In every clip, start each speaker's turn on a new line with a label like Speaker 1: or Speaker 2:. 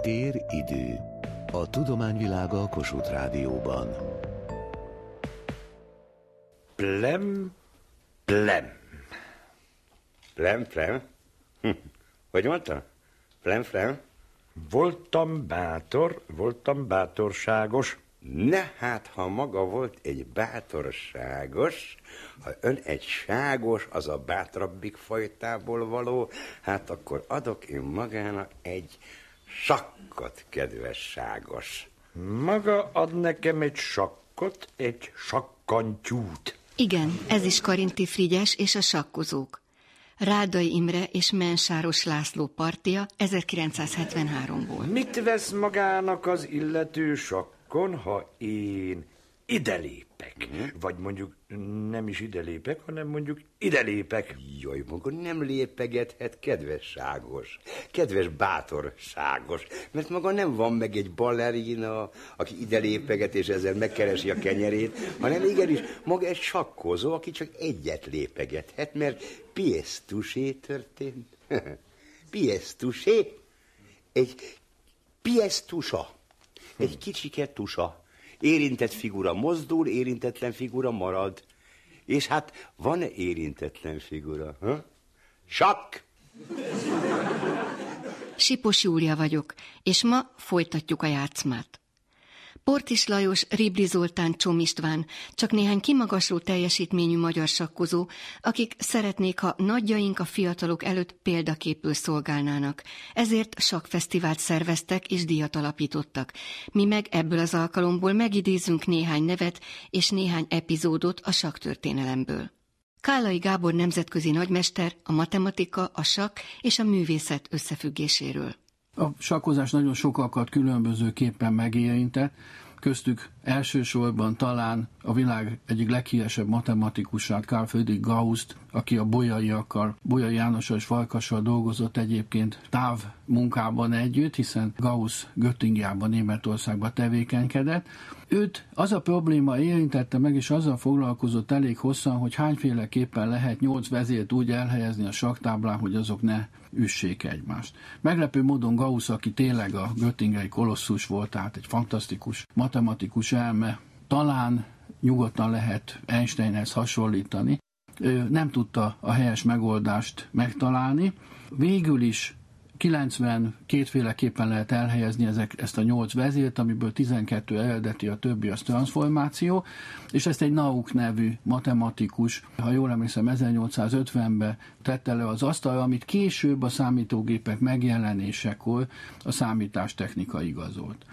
Speaker 1: Tér-idő. A tudományvilága a Kossuth Rádióban.
Speaker 2: Plem, plem. Plem, plem. Hm. Hogy mondta? Plem, plem.
Speaker 3: Voltam bátor, voltam bátorságos.
Speaker 2: Ne hát, ha maga volt egy bátorságos, ha ön egy ságos, az a bátrabbik fajtából való, hát akkor adok én magának egy sakkot, kedves ságos.
Speaker 3: Maga ad nekem egy sakkot, egy sakkantyút.
Speaker 4: Igen, ez is Karinti Frigyes és a sakkozók. Rádai Imre és Mensáros László partia 1973-ból.
Speaker 3: Mit vesz magának az illető sakkon, ha én ide lépek? Vagy mondjuk nem is ide lépek, hanem mondjuk ide lépek.
Speaker 2: Jaj, maga nem lépegethet, kedves ságos, kedves bátor ságos, mert maga nem van meg egy ballerina, aki ide lépeget, és ezzel megkeresi a kenyerét, hanem igenis maga egy sakkozó, aki csak egyet lépegethet, mert piesztusé történt. piesztusé? Egy piesztusa. Egy kicsike tusa. Érintett figura mozdul, érintetlen figura marad. És hát van-e érintetlen figura? Ha? Sakk!
Speaker 4: Sipos Júlia vagyok, és ma folytatjuk a játszmát. Portis Lajos, Ribli Zoltán, Csom István, csak néhány kimagasló teljesítményű magyar sakkozó, akik szeretnék, ha nagyjaink a fiatalok előtt példaképül szolgálnának. Ezért sakfesztivált szerveztek és díjat alapítottak. Mi meg ebből az alkalomból megidézünk néhány nevet és néhány epizódot a saktörténelemből. Kálai Gábor nemzetközi nagymester a matematika, a sakk és a művészet összefüggéséről.
Speaker 5: A sakkozás nagyon sokakat különbözőképpen megérintett, köztük elsősorban talán a világ egyik leghíresebb matematikusát, Carl Friedrich Gausst, aki a bolyaiakkal, Bolyai Jánossal és Farkassal dolgozott egyébként táv munkában együtt, hiszen Gauss Göttingiában, Németországban tevékenykedett. Őt az a probléma érintette meg, és azzal foglalkozott elég hosszan, hogy hányféleképpen lehet nyolc vezért úgy elhelyezni a saktáblán, hogy azok ne üssék egymást. Meglepő módon Gauss, aki tényleg a göttingei kolosszus volt, tehát egy fantasztikus matematikus elme, talán nyugodtan lehet Einsteinhez hasonlítani, nem tudta a helyes megoldást megtalálni. Végül is 90 kétféleképpen lehet elhelyezni ezek, ezt a nyolc vezért, amiből 12 eredeti, a többi az transformáció, és ezt egy Nauk nevű matematikus, ha jól emlékszem, 1850-ben tette le az asztalra, amit később a számítógépek megjelenésekor a számítástechnika igazolt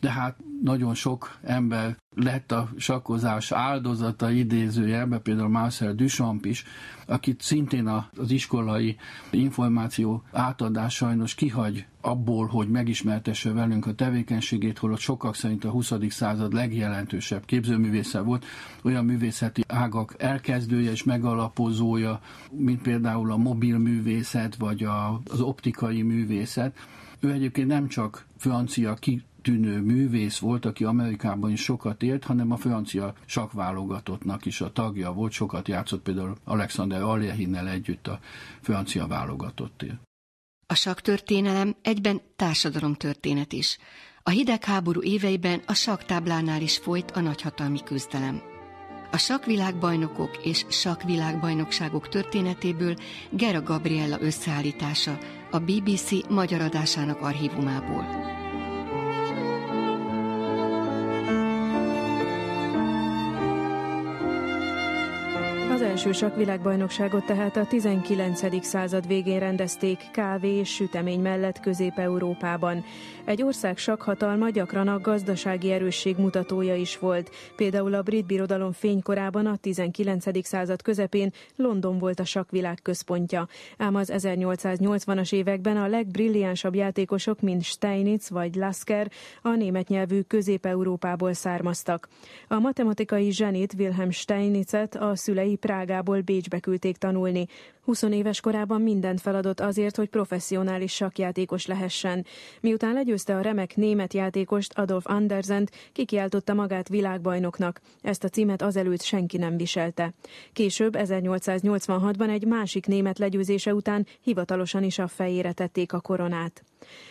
Speaker 5: de hát nagyon sok ember lett a sakkozás áldozata idézőjelben, például Marcel Duchamp is, akit szintén az iskolai információ átadás sajnos kihagy abból, hogy megismertesse velünk a tevékenységét, holott sokak szerint a 20. század legjelentősebb képzőművésze volt, olyan művészeti ágak elkezdője és megalapozója, mint például a mobil művészet, vagy a, az optikai művészet. Ő egyébként nem csak francia ki tűnő művész volt, aki Amerikában is sokat élt, hanem a francia sakválogatottnak is a tagja volt, sokat játszott például Alexander Aljehinnel együtt a francia válogatottért.
Speaker 4: A saktörténelem egyben társadalomtörténet is. A hidegháború éveiben a saktáblánál is folyt a nagyhatalmi küzdelem. A sakvilágbajnokok és sakvilágbajnokságok történetéből Gera Gabriella összeállítása a BBC magyar adásának archívumából.
Speaker 6: Első sakvilágbajnokságot tehát a 19. század végén rendezték kávé és sütemény mellett Közép-Európában. Egy ország sakhatalma gyakran a gazdasági erősség mutatója is volt. Például a brit birodalom fénykorában a 19. század közepén London volt a sakvilág központja. Ám az 1880-as években a legbrilliánsabb játékosok, mint Steinitz vagy Lasker, a német nyelvű Közép-Európából származtak. A matematikai zsenit Wilhelm Steinitzet a szülei Prágából Bécsbe küldték tanulni. 20 éves korában mindent feladott azért, hogy professzionális sakjátékos lehessen. Miután legyőzte a remek német játékost Adolf Andersent, kikiáltotta magát világbajnoknak. Ezt a címet azelőtt senki nem viselte. Később 1886-ban egy másik német legyőzése után hivatalosan is a fejére tették a koronát.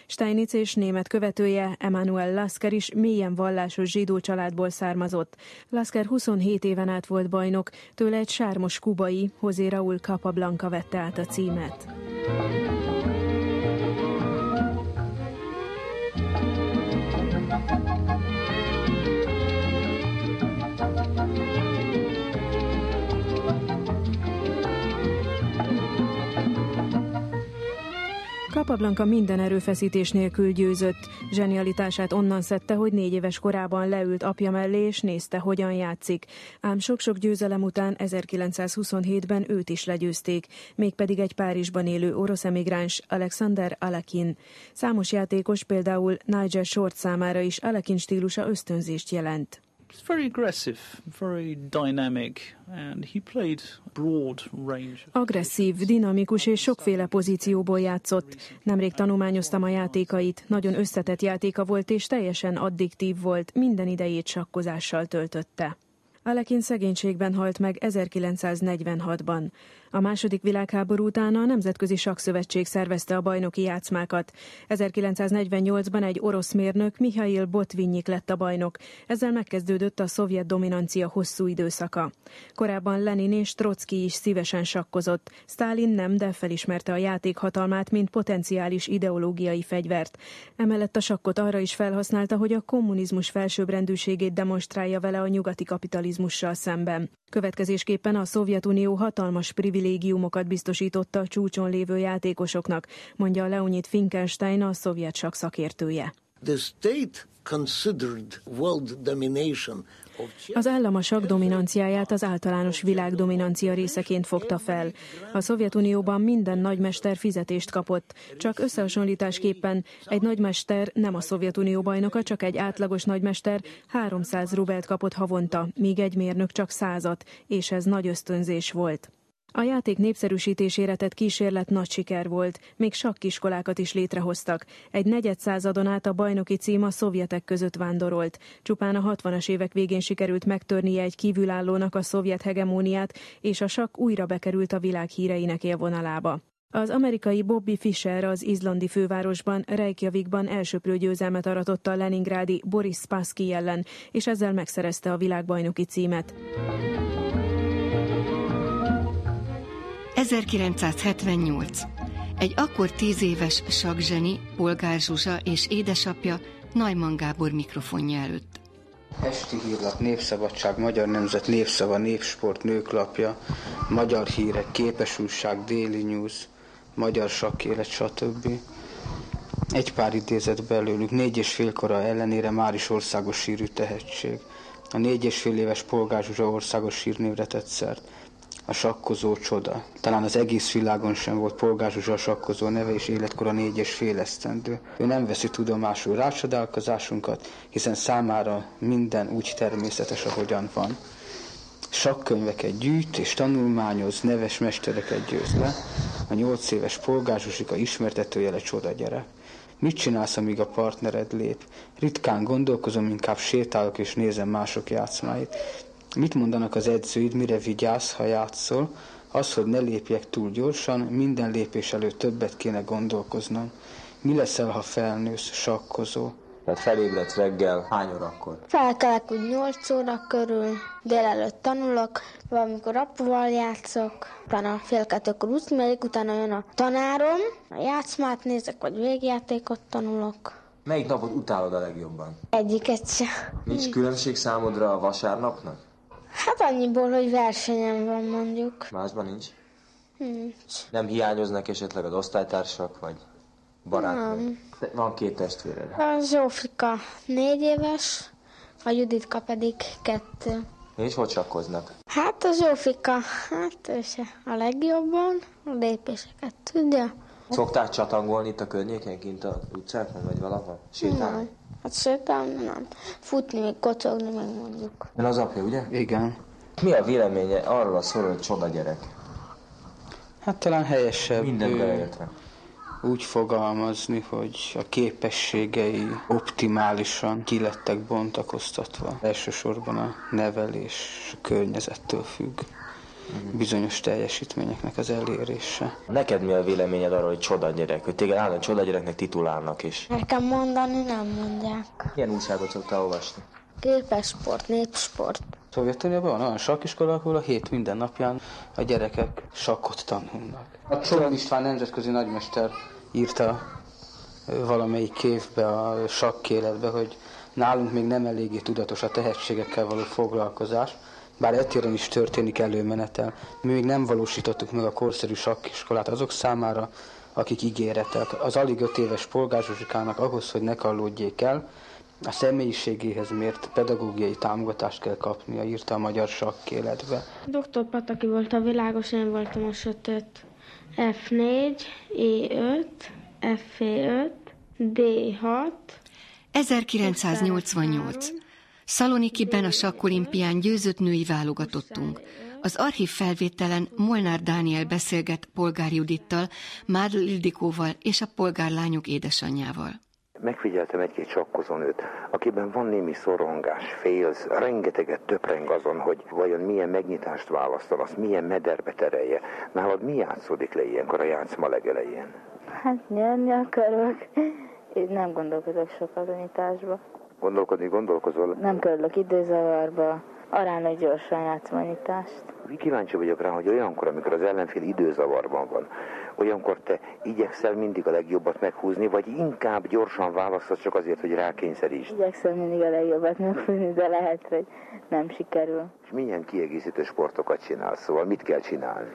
Speaker 6: Steinitz és német követője Emanuel Lasker is mélyen vallásos zsidó családból származott. Lasker 27 éven át volt bajnok, tőle egy sármos kubai, José Raúl Capablanca vette át a címet. Capablanca minden erőfeszítés nélkül győzött. Zsenialitását onnan szedte, hogy négy éves korában leült apja mellé, és nézte, hogyan játszik. Ám sok-sok győzelem után 1927-ben őt is legyőzték, mégpedig egy Párizsban élő orosz emigráns Alexander Alakin. Számos játékos, például Nigel Short számára is Alakin stílusa ösztönzést jelent.
Speaker 7: It's very aggressive, very dynamic, and he played broad range.
Speaker 6: Agresszív, dinamikus és sokféle pozícióból játszott. Nemrég tanulmányoztam a játékait, nagyon összetett játéka volt és teljesen addiktív volt, minden idejét sakkozással töltötte. Alekin szegénységben halt meg 1946-ban. A második világháború után a Nemzetközi Sakszövetség szervezte a bajnoki játszmákat. 1948-ban egy orosz mérnök Mihail Botvinnyik lett a bajnok. Ezzel megkezdődött a szovjet dominancia hosszú időszaka. Korábban Lenin és Trotsky is szívesen sakkozott. Stalin nem, de felismerte a játék hatalmát, mint potenciális ideológiai fegyvert. Emellett a sakkot arra is felhasználta, hogy a kommunizmus felsőbbrendűségét demonstrálja vele a nyugati kapitalizmussal szemben. Következésképpen a Szovjetunió hatalmas privilégiumokat biztosította a csúcson lévő játékosoknak, mondja Leonid Finkelstein, a szovjet szakértője.
Speaker 8: The state considered world domination
Speaker 6: az állam a sak dominanciáját az általános világ dominancia részeként fogta fel. A Szovjetunióban minden nagymester fizetést kapott, csak összehasonlításképpen egy nagymester nem a Szovjetunió bajnoka, csak egy átlagos nagymester 300 rubelt kapott havonta, míg egy mérnök csak százat, és ez nagy ösztönzés volt. A játék népszerűsítésére tett kísérlet nagy siker volt, még sakkiskolákat is létrehoztak. Egy negyed századon át a bajnoki cím a szovjetek között vándorolt. Csupán a 60-as évek végén sikerült megtörnie egy kívülállónak a szovjet hegemóniát, és a sakk újra bekerült a világ híreinek élvonalába. Az amerikai Bobby Fischer az izlandi fővárosban, Reykjavikban elsőprő győzelmet aratott a Leningrádi Boris Spassky ellen, és ezzel megszerezte a világbajnoki címet.
Speaker 4: 1978. Egy akkor tíz éves sakzseni, Polgár Zsuzsa és édesapja Najman Gábor mikrofonja előtt.
Speaker 9: Esti hírlap, Népszabadság, Magyar Nemzet, Népszava, Népsport, Nőklapja, Magyar Hírek, Képesúság, Déli News, Magyar Sakkélet, stb. Egy pár idézet belőlük, négy és fél kora ellenére már is országos sírű tehetség. A négy és fél éves Polgár Zsuzsa országos sírnévre tett szert a sakkozó csoda. Talán az egész világon sem volt Polgár Zsuzsa sakkozó neve és életkora négy és fél esztendő. Ő nem veszi tudomásul rácsodálkozásunkat, hiszen számára minden úgy természetes, ahogyan van. Sakkönyveket gyűjt és tanulmányoz, neves mestereket győz le. A nyolc éves Polgár Zsuzsika ismertetőjele csoda gyerek. Mit csinálsz, amíg a partnered lép? Ritkán gondolkozom, inkább sétálok és nézem mások játszmáit. Mit mondanak az edzőid, mire vigyázz, ha játszol? Az, hogy ne lépjek túl gyorsan, minden lépés előtt többet kéne gondolkoznom. Mi leszel, ha felnősz, sakkozó?
Speaker 10: Tehát felébredsz reggel, hány órakor?
Speaker 11: Felkelek úgy 8 óra körül, délelőtt tanulok, valamikor apuval játszok, utána fél kettőkor úszni megyek, utána jön a tanárom, a játszmát nézek, vagy végjátékot tanulok.
Speaker 10: Melyik napot utálod a legjobban?
Speaker 11: Egyiket se.
Speaker 10: Nincs különbség számodra a vasárnapnak?
Speaker 11: Hát annyiból, hogy versenyem van mondjuk.
Speaker 10: Másban nincs?
Speaker 11: Nincs.
Speaker 10: Nem hiányoznak esetleg az osztálytársak, vagy barátnők?
Speaker 11: Nem.
Speaker 10: Van két testvéred.
Speaker 11: A Zsófika négy éves, a Juditka pedig kettő.
Speaker 10: És hogy sakkoznak?
Speaker 11: Hát a Zsófika, hát ő se a legjobban, a lépéseket tudja.
Speaker 10: Szokták csatangolni itt a környéken, kint a utcákon, vagy valahol? Sétálni?
Speaker 11: Nem. Hát sétálni nem. Futni, még kocogni, meg mondjuk.
Speaker 10: Ön az apja, ugye?
Speaker 9: Igen.
Speaker 10: Mi a véleménye arról a szóról, hogy csoda gyerek?
Speaker 9: Hát talán helyesebb.
Speaker 10: Minden beleértve.
Speaker 9: úgy fogalmazni, hogy a képességei optimálisan kilettek bontakoztatva. Elsősorban a nevelés a környezettől függ. Bizonyos teljesítményeknek az elérése.
Speaker 10: Neked mi a véleményed arról, hogy csoda gyerek, hogy téged állandóan csoda gyereknek titulálnak is?
Speaker 11: Nekem mondani nem mondják.
Speaker 10: Milyen újságot szoktál olvasni?
Speaker 11: Képes sport, népsport.
Speaker 9: Szovjetuniában van olyan sakkiskola, ahol a hét minden napján a gyerekek sakkot tanulnak. A Csolom István nemzetközi nagymester írta valamelyik évbe a sakkéletbe, hogy nálunk még nem eléggé tudatos a tehetségekkel való foglalkozás, bár etéren is történik előmenetel. Mi még nem valósítottuk meg a korszerű sakkiskolát azok számára, akik ígéretek. Az alig öt éves polgárzsuzsikának ahhoz, hogy ne kallódjék el, a személyiségéhez mért pedagógiai támogatást kell kapnia, írta a magyar sakkéletbe.
Speaker 11: Dr. Pataki volt a világos, én voltam a sötét. F4, E5, F5, D6.
Speaker 4: 1988. Szalonikiben a sakkolimpián győzött női válogatottunk. Az archív felvételen Molnár Dániel beszélget Polgár Judittal, Mádl Ildikóval és a polgárlányok édesanyjával.
Speaker 2: Megfigyeltem egy-két sakkozónőt, akiben van némi szorongás, félsz, rengeteget töpreng azon, hogy vajon milyen megnyitást választasz, milyen mederbe terelje. Nálad mi játszódik le ilyenkor a játszma legelején?
Speaker 12: Hát nyerni akarok. Én nem gondolkodok sokat a nyitásba.
Speaker 2: Gondolkodni gondolkozol?
Speaker 12: Nem kerülök időzavarba. Aránylag gyorsan játszom a nyitást.
Speaker 2: Kíváncsi vagyok rá, hogy olyankor, amikor az ellenfél időzavarban van, olyankor te igyekszel mindig a legjobbat meghúzni, vagy inkább gyorsan választasz csak azért, hogy rákényszerítsd.
Speaker 12: Igyekszem mindig a legjobbat meghúzni, de lehet, hogy nem sikerül.
Speaker 2: És milyen kiegészítő sportokat csinálsz, szóval mit kell csinálni?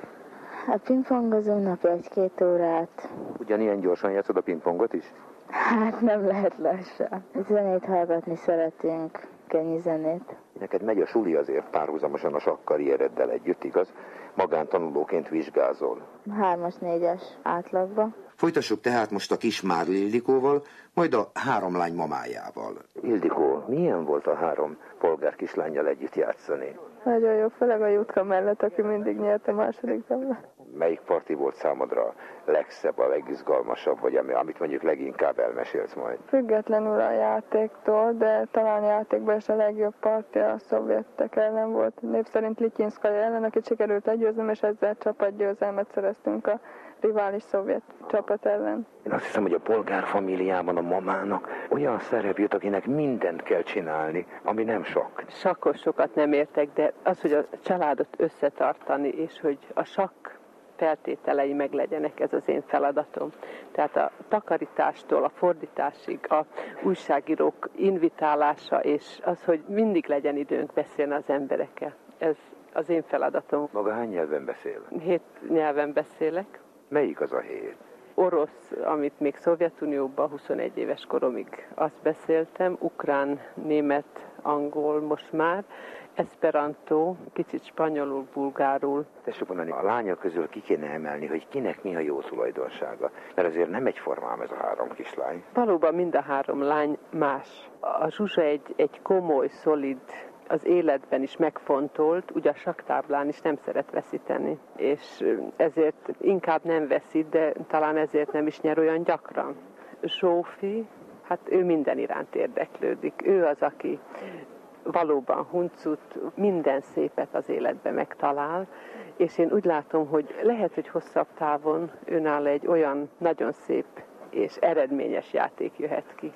Speaker 12: Hát pingpongozunk napi egy-két órát.
Speaker 2: Ugyanilyen gyorsan játszod a pingpongot is?
Speaker 12: Hát nem lehet lassan. Zenét hallgatni szeretünk, könnyű zenét.
Speaker 2: Neked megy a suli azért párhuzamosan a sakkarriereddel együtt, igaz? Magántanulóként vizsgázol.
Speaker 12: Hármas, négyes átlagban.
Speaker 2: Folytassuk tehát most a kis Márli Ildikóval, majd a három lány mamájával. Ildikó, milyen volt a három polgár kislányjal együtt játszani?
Speaker 13: Nagyon jó, főleg a Jutka mellett, aki mindig nyert a második damla.
Speaker 2: Melyik parti volt számodra a legszebb, a legizgalmasabb, vagy ami, amit mondjuk leginkább elmesélsz majd?
Speaker 13: Függetlenül a játéktól, de talán játékban is a legjobb partja a szovjetek ellen volt. Név szerint Lityinszkaja ellen, akit sikerült legyőznöm, és ezzel csapatgyőzelmet szereztünk a rivális szovjet csapat ellen.
Speaker 2: Én azt hiszem, hogy a polgárfamiliában a mamának olyan szerep jut, akinek mindent kell csinálni, ami nem sok.
Speaker 14: Sakkosokat nem értek, de az, hogy a családot összetartani, és hogy a sakk feltételei meglegyenek, ez az én feladatom. Tehát a takarítástól a fordításig, a újságírók invitálása, és az, hogy mindig legyen időnk beszélni az emberekkel. Ez az én feladatom.
Speaker 2: Maga hány nyelven beszél?
Speaker 14: Hét nyelven beszélek.
Speaker 2: Melyik az a hét?
Speaker 14: Orosz, amit még Szovjetunióban 21 éves koromig azt beszéltem, ukrán, német, angol most már, esperanto, kicsit spanyolul, bulgárul.
Speaker 2: Tessék mondani, a lányok közül ki kéne emelni, hogy kinek mi a jó tulajdonsága. Mert azért nem egyformám ez a három kislány.
Speaker 14: Valóban mind a három lány más. A Zsuzsa egy, egy komoly, szolid, az életben is megfontolt, ugye a saktáblán is nem szeret veszíteni, és ezért inkább nem veszít, de talán ezért nem is nyer olyan gyakran. Zsófi, hát ő minden iránt érdeklődik. Ő az, aki valóban huncut, minden szépet az életbe megtalál, és én úgy látom, hogy lehet, hogy hosszabb távon önáll egy olyan nagyon szép és eredményes játék jöhet ki.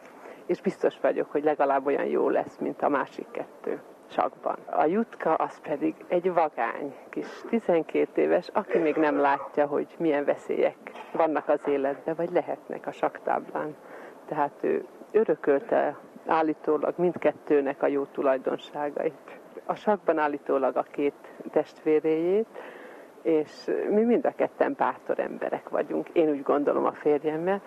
Speaker 14: És biztos vagyok, hogy legalább olyan jó lesz, mint a másik kettő sakban. A Jutka az pedig egy vagány kis 12 éves, aki még nem látja, hogy milyen veszélyek vannak az életben, vagy lehetnek a saktáblán. Tehát ő örökölte állítólag mindkettőnek a jó tulajdonságait. A sakban állítólag a két testvéréjét, és mi mind a ketten bátor emberek vagyunk. Én úgy gondolom a férjemmel,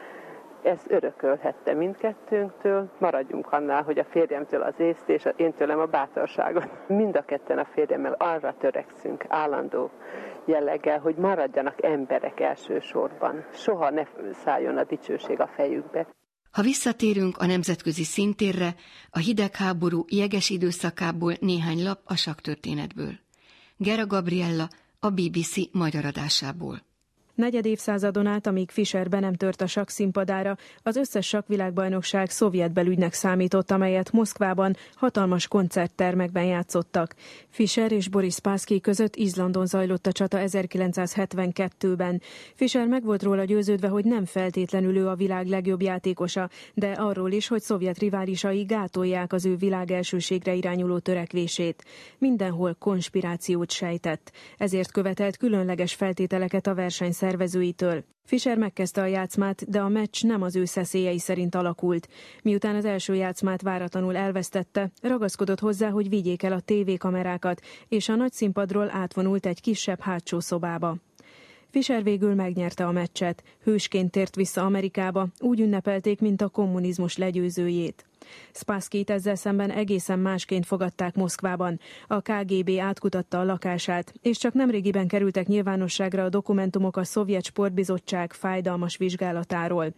Speaker 14: ez örökölhette mindkettőnktől, maradjunk annál, hogy a férjemtől az észt, és én tőlem a bátorságot. Mind a ketten a férjemmel arra törekszünk állandó jelleggel, hogy maradjanak emberek elsősorban. Soha ne szálljon a dicsőség a fejükbe.
Speaker 4: Ha visszatérünk a nemzetközi szintérre, a hidegháború jeges időszakából néhány lap a saktörténetből. Gera Gabriella a BBC magyar adásából.
Speaker 6: Negyed évszázadon át, amíg Fischer be nem tört a sakk színpadára, az összes sakkvilágbajnokság szovjet belügynek számított, amelyet Moszkvában hatalmas koncerttermekben játszottak. Fischer és Boris Pászki között Izlandon zajlott a csata 1972-ben. Fischer meg volt róla győződve, hogy nem feltétlenül ő a világ legjobb játékosa, de arról is, hogy szovjet riválisai gátolják az ő világ elsőségre irányuló törekvését. Mindenhol konspirációt sejtett. Ezért követelt különleges feltételeket a verseny szervezőitől. Fischer megkezdte a játszmát, de a meccs nem az ő szeszélyei szerint alakult. Miután az első játszmát váratlanul elvesztette, ragaszkodott hozzá, hogy vigyék el a tévékamerákat, és a nagy színpadról átvonult egy kisebb hátsó szobába. Fischer végül megnyerte a meccset, hősként tért vissza Amerikába, úgy ünnepelték, mint a kommunizmus legyőzőjét. Spaskit ezzel szemben egészen másként fogadták Moszkvában. A KGB átkutatta a lakását, és csak nemrégiben kerültek nyilvánosságra a dokumentumok a Szovjet Sportbizottság fájdalmas vizsgálatáról.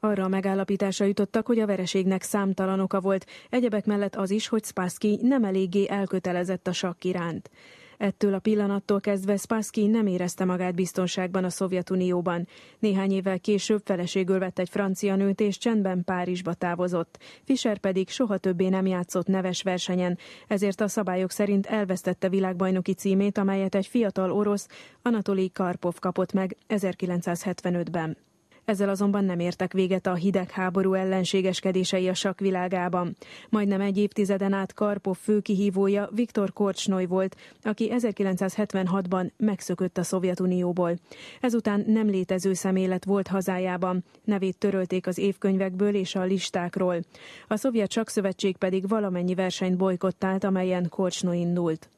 Speaker 6: Arra a megállapításra jutottak, hogy a vereségnek számtalan oka volt, egyebek mellett az is, hogy Spassky nem eléggé elkötelezett a sakk iránt. Ettől a pillanattól kezdve Spassky nem érezte magát biztonságban a Szovjetunióban. Néhány évvel később feleségül vett egy francia nőt, és csendben Párizsba távozott. Fischer pedig soha többé nem játszott neves versenyen, ezért a szabályok szerint elvesztette világbajnoki címét, amelyet egy fiatal orosz, Anatoli Karpov kapott meg 1975-ben. Ezzel azonban nem értek véget a hidegháború ellenségeskedései a sakk világában. Majdnem egy évtizeden át Karpov főkihívója Viktor Korcsnoy volt, aki 1976-ban megszökött a Szovjetunióból. Ezután nem létező személylet volt hazájában, nevét törölték az évkönyvekből és a listákról. A Szovjet Sakszövetség pedig valamennyi versenyt bolykottált, amelyen Korcsnoy indult.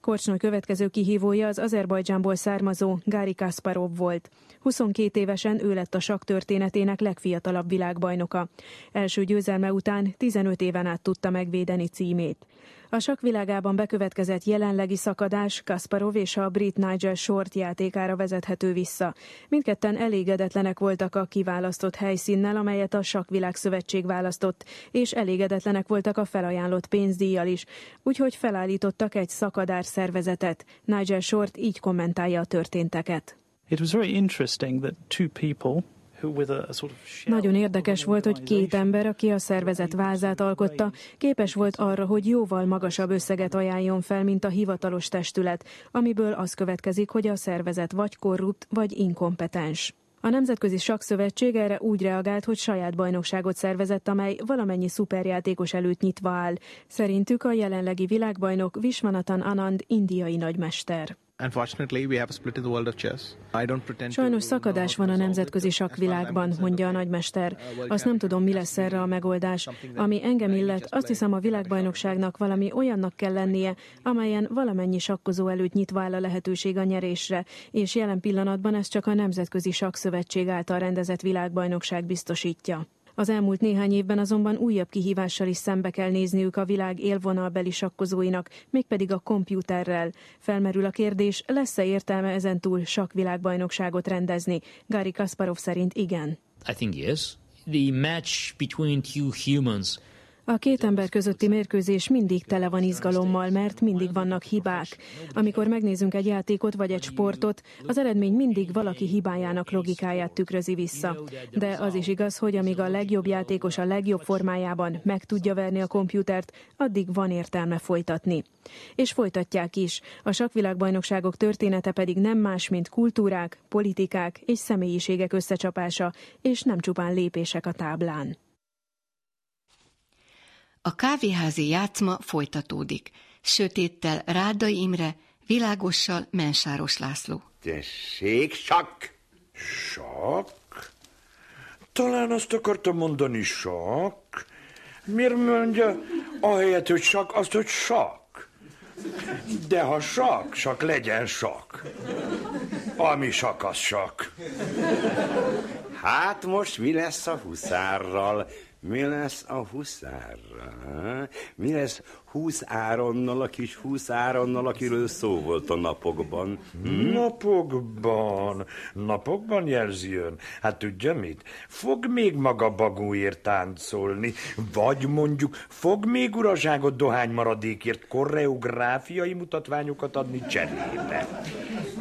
Speaker 6: Korcsnoy következő kihívója az Azerbajdzsánból származó Gári Kasparov volt. 22 évesen ő lett a sakk történetének legfiatalabb világbajnoka. Első győzelme után 15 éven át tudta megvédeni címét. A sakkvilágában bekövetkezett jelenlegi szakadás Kasparov és a brit Nigel Short játékára vezethető vissza. Mindketten elégedetlenek voltak a kiválasztott helyszínnel, amelyet a Sakkvilág Szövetség választott, és elégedetlenek voltak a felajánlott pénzdíjjal is, úgyhogy felállítottak egy szakadár szervezetet. Nigel Short így kommentálja a történteket.
Speaker 7: It was very interesting that two people
Speaker 6: nagyon érdekes volt, hogy két ember, aki a szervezet vázát alkotta, képes volt arra, hogy jóval magasabb összeget ajánljon fel, mint a hivatalos testület, amiből az következik, hogy a szervezet vagy korrupt, vagy inkompetens. A Nemzetközi Sakszövetség erre úgy reagált, hogy saját bajnokságot szervezett, amely valamennyi szuperjátékos előtt nyitva áll. Szerintük a jelenlegi világbajnok Viswanathan Anand indiai nagymester. Sajnos szakadás van a nemzetközi sakkvilágban, mondja a nagymester. Azt nem tudom, mi lesz erre a megoldás. Ami engem illet, azt hiszem a világbajnokságnak valami olyannak kell lennie, amelyen valamennyi sakkozó előtt nyitva áll a lehetőség a nyerésre, és jelen pillanatban ez csak a Nemzetközi Sakszövetség által rendezett világbajnokság biztosítja. Az elmúlt néhány évben azonban újabb kihívással is szembe kell nézniük a világ élvonalbeli sakkozóinak, mégpedig a kompjúterrel. Felmerül a kérdés, lesz-e értelme ezentúl sakvilágbajnokságot rendezni? Gary Kasparov szerint igen.
Speaker 15: I think yes. The match between two humans
Speaker 6: a két ember közötti mérkőzés mindig tele van izgalommal, mert mindig vannak hibák. Amikor megnézünk egy játékot vagy egy sportot, az eredmény mindig valaki hibájának logikáját tükrözi vissza. De az is igaz, hogy amíg a legjobb játékos a legjobb formájában meg tudja verni a kompjútert, addig van értelme folytatni. És folytatják is. A sakvilágbajnokságok története pedig nem más, mint kultúrák, politikák és személyiségek összecsapása, és nem csupán lépések a táblán.
Speaker 4: A kávéházi játszma folytatódik. Sötéttel Rádai Imre, világossal Mensáros László.
Speaker 2: Tessék, sak!
Speaker 3: Sak? Talán azt akartam mondani, sak. Miért mondja ahelyett, hogy sak, azt, hogy sak? De ha sak, sak legyen sak. Ami sak, az sak.
Speaker 2: Hát most mi lesz a huszárral? Mi lesz a huszárra? Mi lesz húsz áronnal, a kis húsz áronnal, akiről szó volt a napokban?
Speaker 3: Hm? Napokban? Napokban jelzi ön? Hát tudja mit? Fog még maga bagúért táncolni, vagy mondjuk fog még uraságot dohány maradékért koreográfiai mutatványokat adni cserébe.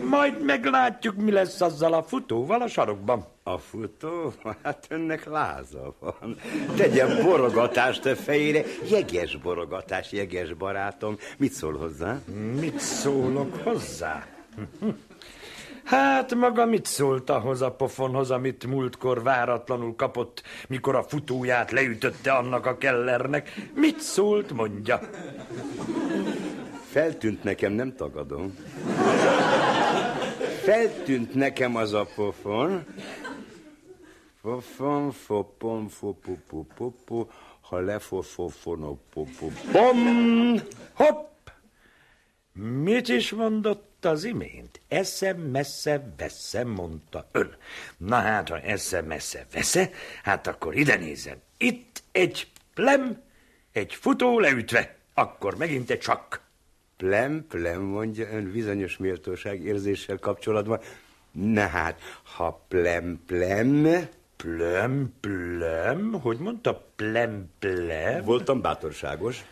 Speaker 3: Majd meglátjuk, mi lesz azzal a futóval a sarokban.
Speaker 2: A futó? Hát önnek láza van. Tegye borogatást a fejére. Jeges borogatás, jeges barátom. Mit szól hozzá?
Speaker 3: Mit szólok hozzá? Hát maga mit szólt ahhoz a pofonhoz, amit múltkor váratlanul kapott, mikor a futóját leütötte annak a kellernek? Mit szólt, mondja?
Speaker 2: Feltűnt nekem, nem tagadom. Feltűnt nekem az a pofon. Pofon, fopon, fopu, popu, ha lefofofonó, popu.
Speaker 3: Bom, hopp! Mit is mondott az imént? Esze, messze, vesze, mondta ön. Na hát, ha esze, messze, vesze, hát akkor ide nézzen. Itt egy plem, egy futó leütve, akkor megint egy csak.
Speaker 2: Plem, plem, mondja ön bizonyos méltóság érzéssel kapcsolatban. Na hát, ha plem, plem...
Speaker 3: Plem, plem? Hogy mondta plem, plem?
Speaker 2: Voltam bátorságos.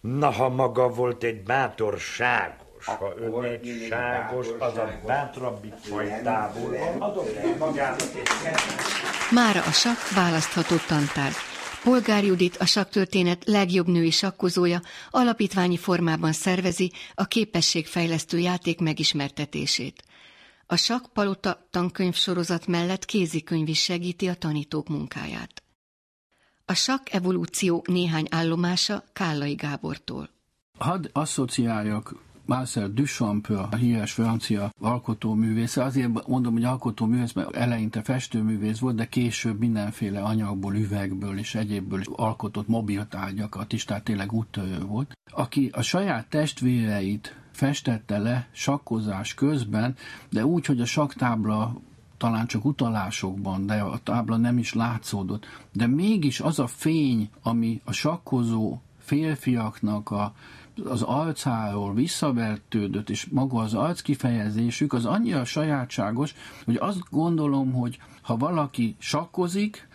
Speaker 3: Na, ha maga volt egy bátorságos, ha ön egy ságos, az a bátrabbik fajtából adok magának egy
Speaker 4: Mára a sakk választható tantárgy. Polgár Judit, a saktörténet legjobb női sakkozója, alapítványi formában szervezi a képességfejlesztő játék megismertetését. A Sakkpalota tankönyvsorozat mellett kézikönyv is segíti a tanítók munkáját. A sakk evolúció néhány állomása Kállai Gábortól.
Speaker 5: Hadd asszociáljak Marcel Duchamp, a híres francia alkotóművész. Azért mondom, hogy alkotóművész, mert eleinte festőművész volt, de később mindenféle anyagból, üvegből és egyébből alkotott mobiltárgyakat is, tehát tényleg úttörő volt. Aki a saját testvéreit festette le sakkozás közben, de úgy, hogy a saktábla talán csak utalásokban, de a tábla nem is látszódott. De mégis az a fény, ami a sakkozó férfiaknak a az arcáról visszavertődött, és maga az arc kifejezésük az annyira sajátságos, hogy azt gondolom, hogy ha valaki sakkozik,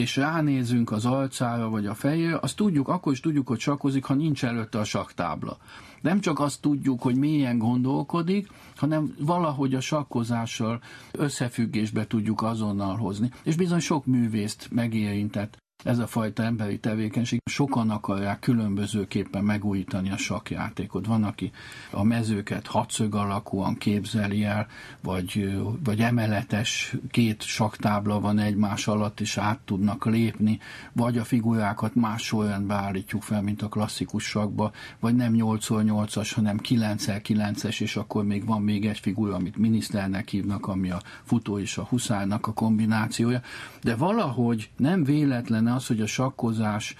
Speaker 5: és ránézünk az arcára vagy a fejére, azt tudjuk, akkor is tudjuk, hogy sakkozik, ha nincs előtte a saktábla. Nem csak azt tudjuk, hogy milyen gondolkodik, hanem valahogy a sakkozással összefüggésbe tudjuk azonnal hozni. És bizony sok művészt megérintett ez a fajta emberi tevékenység. Sokan akarják különbözőképpen megújítani a sakjátékot. Van, aki a mezőket hatszög alakúan képzeli el, vagy, vagy emeletes két saktábla van egymás alatt, és át tudnak lépni, vagy a figurákat más sorrendbe állítjuk fel, mint a klasszikus sakba, vagy nem 8x8-as, hanem 9x9-es, és akkor még van még egy figura, amit miniszternek hívnak, ami a futó és a huszárnak a kombinációja. De valahogy nem véletlen az, hogy a sakkozás,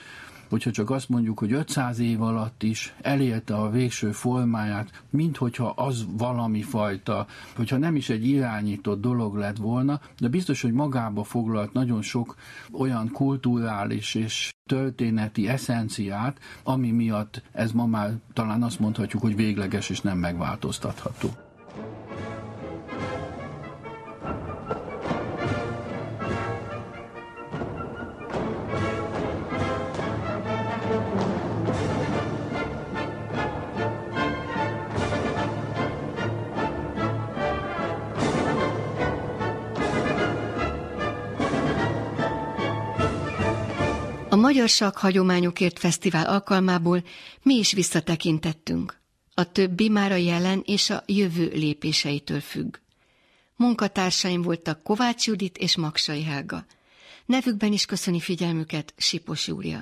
Speaker 5: hogyha csak azt mondjuk, hogy 500 év alatt is elérte a végső formáját, mint hogyha az valami fajta, hogyha nem is egy irányított dolog lett volna, de biztos, hogy magába foglalt nagyon sok olyan kulturális és történeti eszenciát, ami miatt ez ma már talán azt mondhatjuk, hogy végleges és nem megváltoztatható.
Speaker 4: Magyar Sak Hagyományokért Fesztivál alkalmából mi is visszatekintettünk. A többi már a jelen és a jövő lépéseitől függ. Munkatársaim voltak Kovács Judit és Maksai Helga. Nevükben is köszöni figyelmüket Sipos Júlia.